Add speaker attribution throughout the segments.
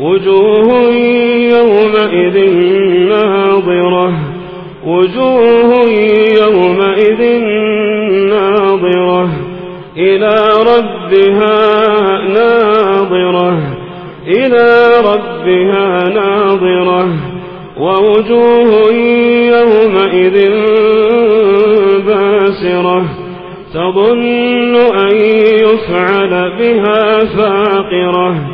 Speaker 1: وجوه يومئذ ناظرة. وجوه يومئذ ناظرة. إلى ربها ناظرة. إلى ربها ناظرة. ووجوه يومئذ باسرة. تظن أن يفعل بها فاقرة.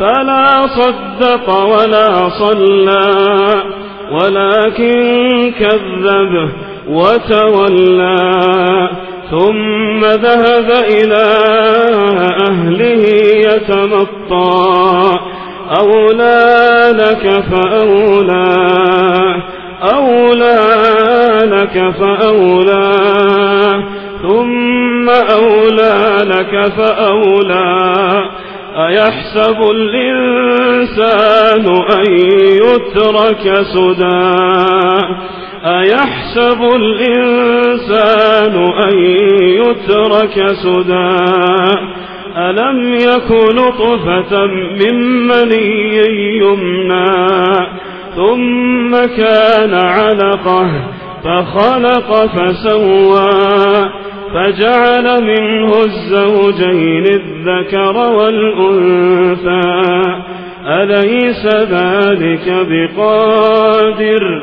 Speaker 1: فلا صدق ولا صلى ولكن كذب وتولى. ثم ذهب إلى أهله يتمطى. أولى لك فأولى أولى لك فأولى. ثم أولى لك فأولى. أيحسب الإنسان أن يترك سدى؟ أيحسب الإنسان أن يترك سدى؟ ألم يكن طفة من مني يمنى؟ ثم كان علقة فخلق فسوى؟ فجعل منه الزوجين الذكر والأنثى. أليس ذلك بقادر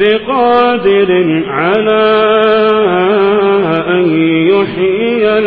Speaker 1: بقادر على أن يحيي